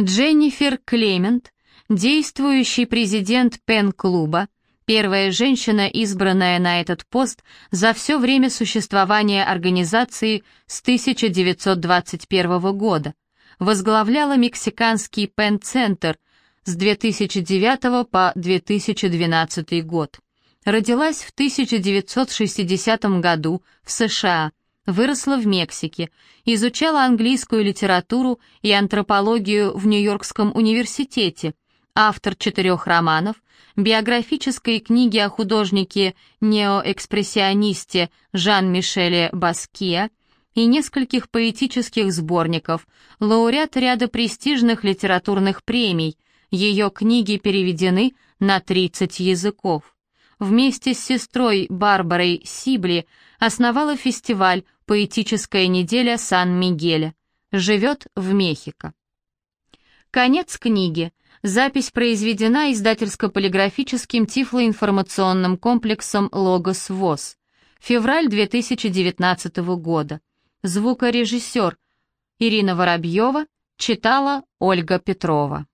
Дженнифер Клемент, действующий президент Пен-клуба, первая женщина, избранная на этот пост за все время существования организации с 1921 года, возглавляла мексиканский Пен-центр с 2009 по 2012 год. Родилась в 1960 году в США, выросла в Мексике, изучала английскую литературу и антропологию в Нью-Йоркском университете, автор четырех романов, биографической книги о художнике-неоэкспрессионисте Жан-Мишеле Баския и нескольких поэтических сборников, лауреат ряда престижных литературных премий, ее книги переведены на 30 языков. Вместе с сестрой Барбарой Сибли основала фестиваль «Поэтическая неделя Сан-Мигеля». Живет в Мехико. Конец книги. Запись произведена издательско-полиграфическим тифлоинформационным комплексом «Логос ВОЗ». Февраль 2019 года. Звукорежиссер Ирина Воробьева читала Ольга Петрова.